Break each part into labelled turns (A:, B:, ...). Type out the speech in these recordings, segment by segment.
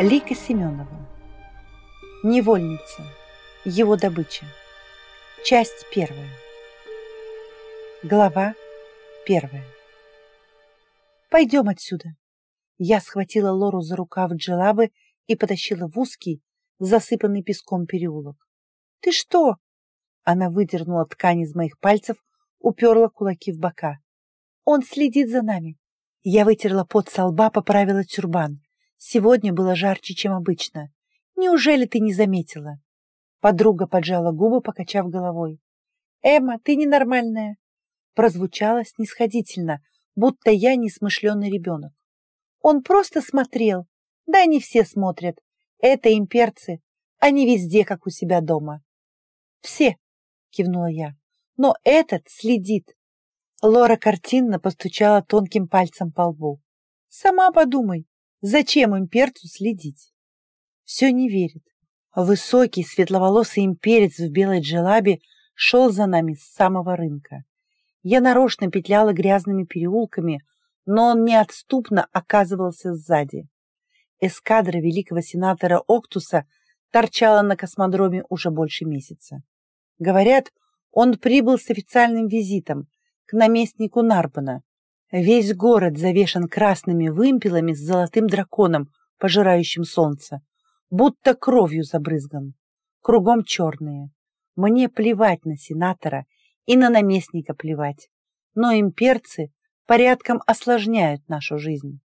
A: Лика Семенова. Невольница. Его добыча. Часть первая. Глава первая. «Пойдем отсюда!» Я схватила Лору за рукав джелабы и потащила в узкий, засыпанный песком переулок. «Ты что?» Она выдернула ткань из моих пальцев, уперла кулаки в бока. «Он следит за нами!» Я вытерла пот со лба, поправила тюрбан. Сегодня было жарче, чем обычно. Неужели ты не заметила? Подруга поджала губы, покачав головой. «Эмма, ты ненормальная!» Прозвучало снисходительно, будто я несмышленый ребенок. Он просто смотрел. Да они все смотрят. Это имперцы. Они везде, как у себя дома. «Все!» — кивнула я. «Но этот следит!» Лора картинно постучала тонким пальцем по лбу. «Сама подумай, Зачем имперцу следить? Все не верит. Высокий, светловолосый имперец в белой джелабе шел за нами с самого рынка. Я нарочно петляла грязными переулками, но он неотступно оказывался сзади. Эскадра великого сенатора Октуса торчала на космодроме уже больше месяца. Говорят, он прибыл с официальным визитом к наместнику Нарбана, Весь город завешан красными вымпелами с золотым драконом, пожирающим солнце, будто кровью забрызган. Кругом черные. Мне плевать на сенатора и на наместника плевать. Но имперцы порядком осложняют нашу жизнь.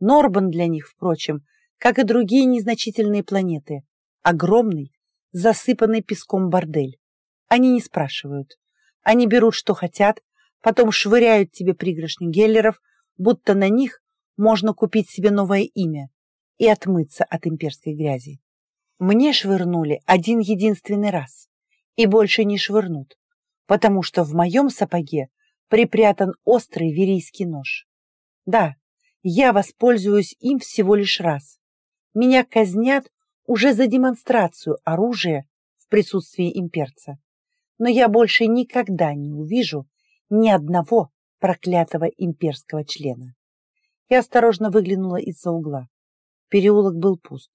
A: Норбан для них, впрочем, как и другие незначительные планеты, огромный, засыпанный песком бордель. Они не спрашивают. Они берут, что хотят, потом швыряют тебе пригоршни геллеров, будто на них можно купить себе новое имя и отмыться от имперской грязи. Мне швырнули один единственный раз и больше не швырнут, потому что в моем сапоге припрятан острый верийский нож. Да, я воспользуюсь им всего лишь раз. Меня казнят уже за демонстрацию оружия в присутствии имперца. Но я больше никогда не увижу ни одного проклятого имперского члена. Я осторожно выглянула из-за угла. Переулок был пуст.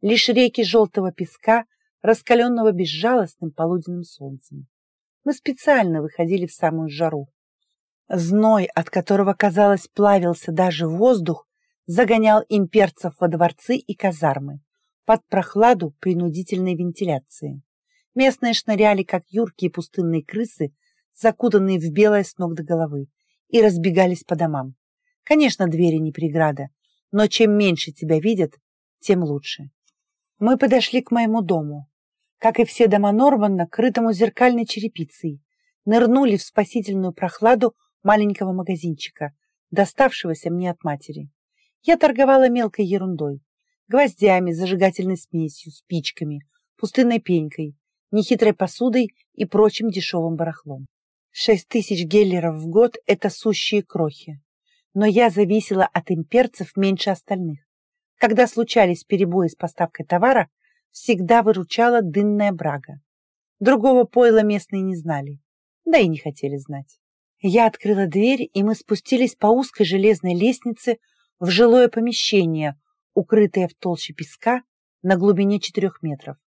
A: Лишь реки желтого песка, раскаленного безжалостным полуденным солнцем. Мы специально выходили в самую жару. Зной, от которого, казалось, плавился даже воздух, загонял имперцев во дворцы и казармы под прохладу принудительной вентиляции. Местные шныряли, как юркие пустынные крысы, закутанные в белое с ног до головы, и разбегались по домам. Конечно, двери не преграда, но чем меньше тебя видят, тем лучше. Мы подошли к моему дому. Как и все дома Нормана, крытому зеркальной черепицей, нырнули в спасительную прохладу маленького магазинчика, доставшегося мне от матери. Я торговала мелкой ерундой, гвоздями, зажигательной смесью, спичками, пустынной пенькой, нехитрой посудой и прочим дешевым барахлом. Шесть тысяч геллеров в год – это сущие крохи. Но я зависела от имперцев меньше остальных. Когда случались перебои с поставкой товара, всегда выручала дынная брага. Другого пойла местные не знали, да и не хотели знать. Я открыла дверь, и мы спустились по узкой железной лестнице в жилое помещение, укрытое в толще песка на глубине четырех метров.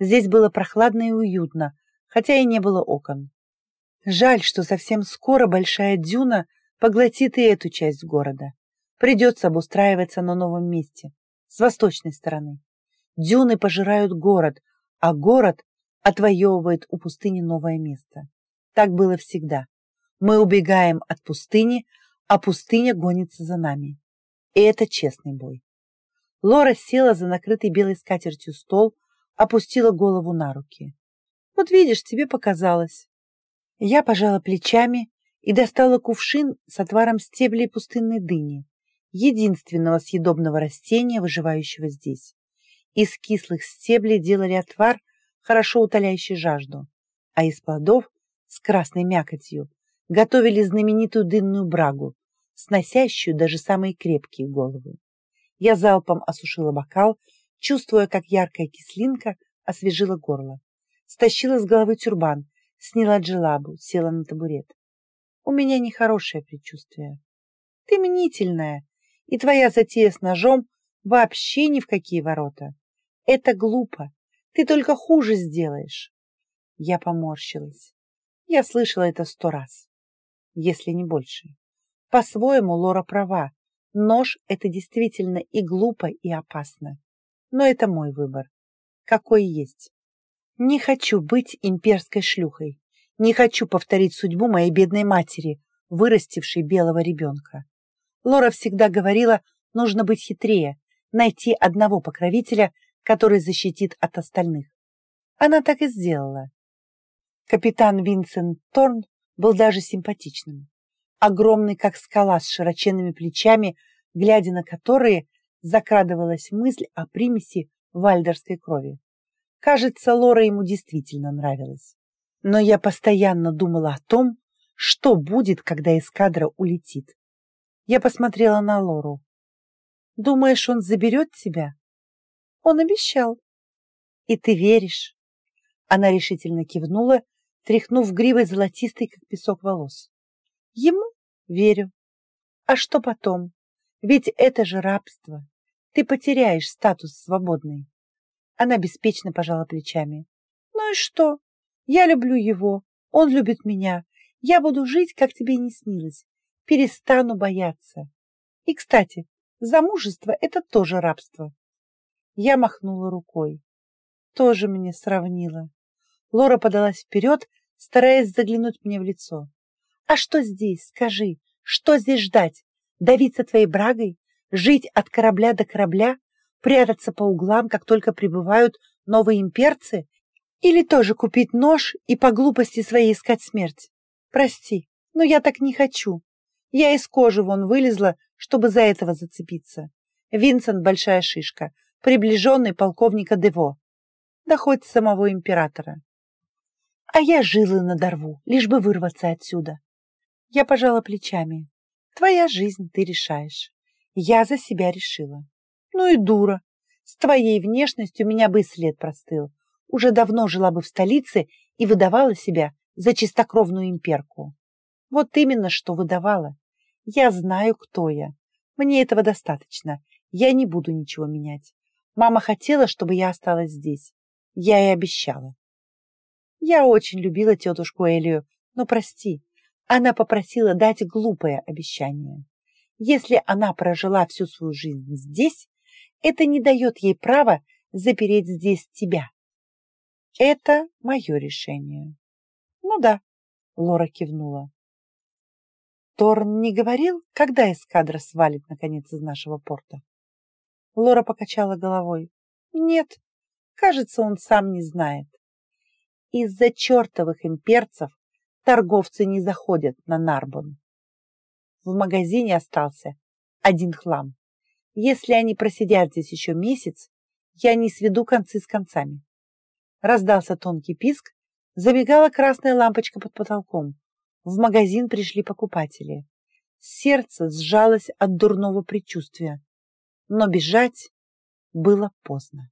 A: Здесь было прохладно и уютно, хотя и не было окон. Жаль, что совсем скоро большая дюна поглотит и эту часть города. Придется обустраиваться на новом месте, с восточной стороны. Дюны пожирают город, а город отвоевывает у пустыни новое место. Так было всегда. Мы убегаем от пустыни, а пустыня гонится за нами. И это честный бой. Лора села за накрытый белой скатертью стол, опустила голову на руки. Вот видишь, тебе показалось. Я пожала плечами и достала кувшин с отваром стеблей пустынной дыни, единственного съедобного растения, выживающего здесь. Из кислых стеблей делали отвар, хорошо утоляющий жажду, а из плодов с красной мякотью готовили знаменитую дынную брагу, сносящую даже самые крепкие головы. Я залпом осушила бокал, чувствуя, как яркая кислинка освежила горло. Стащила с головы тюрбан, сняла джелабу, села на табурет. У меня нехорошее предчувствие. Ты мнительная, и твоя затея с ножом Вообще ни в какие ворота. Это глупо. Ты только хуже сделаешь. Я поморщилась. Я слышала это сто раз, если не больше. По-своему Лора права. Нож — это действительно и глупо, и опасно. Но это мой выбор. Какой есть. Не хочу быть имперской шлюхой. Не хочу повторить судьбу моей бедной матери, вырастившей белого ребенка. Лора всегда говорила, нужно быть хитрее, найти одного покровителя, который защитит от остальных. Она так и сделала. Капитан Винсент Торн был даже симпатичным. Огромный, как скала, с широченными плечами, глядя на которые закрадывалась мысль о примеси вальдерской крови. Кажется, Лора ему действительно нравилась. Но я постоянно думала о том, что будет, когда эскадра улетит. Я посмотрела на Лору. «Думаешь, он заберет тебя?» «Он обещал». «И ты веришь?» Она решительно кивнула, тряхнув гривой золотистой, как песок, волос. «Ему верю. А что потом? Ведь это же рабство. Ты потеряешь статус свободный. Она беспечно пожала плечами. Ну и что? Я люблю его, он любит меня. Я буду жить, как тебе не снилось. Перестану бояться. И, кстати, замужество — это тоже рабство. Я махнула рукой. Тоже мне сравнила. Лора подалась вперед, стараясь заглянуть мне в лицо. А что здесь, скажи, что здесь ждать? Давиться твоей брагой? Жить от корабля до корабля? Прятаться по углам, как только прибывают новые имперцы? Или тоже купить нож и по глупости своей искать смерть? Прости, но я так не хочу. Я из кожи вон вылезла, чтобы за этого зацепиться. Винсент — большая шишка, приближенный полковника Дево. Да хоть самого императора. А я жилы надорву, лишь бы вырваться отсюда. Я пожала плечами. Твоя жизнь ты решаешь. Я за себя решила. Ну и дура. С твоей внешностью меня бы и след простыл. Уже давно жила бы в столице и выдавала себя за чистокровную имперку. Вот именно что выдавала. Я знаю, кто я. Мне этого достаточно. Я не буду ничего менять. Мама хотела, чтобы я осталась здесь. Я и обещала. Я очень любила тетушку Элию, но прости, она попросила дать глупое обещание. Если она прожила всю свою жизнь здесь, это не дает ей права запереть здесь тебя. Это мое решение. Ну да, Лора кивнула. Торн не говорил, когда эскадра свалит наконец из нашего порта? Лора покачала головой. Нет, кажется, он сам не знает. Из-за чертовых имперцев торговцы не заходят на Нарбон. В магазине остался один хлам. Если они просидят здесь еще месяц, я не сведу концы с концами. Раздался тонкий писк, замигала красная лампочка под потолком. В магазин пришли покупатели. Сердце сжалось от дурного предчувствия, но бежать было поздно.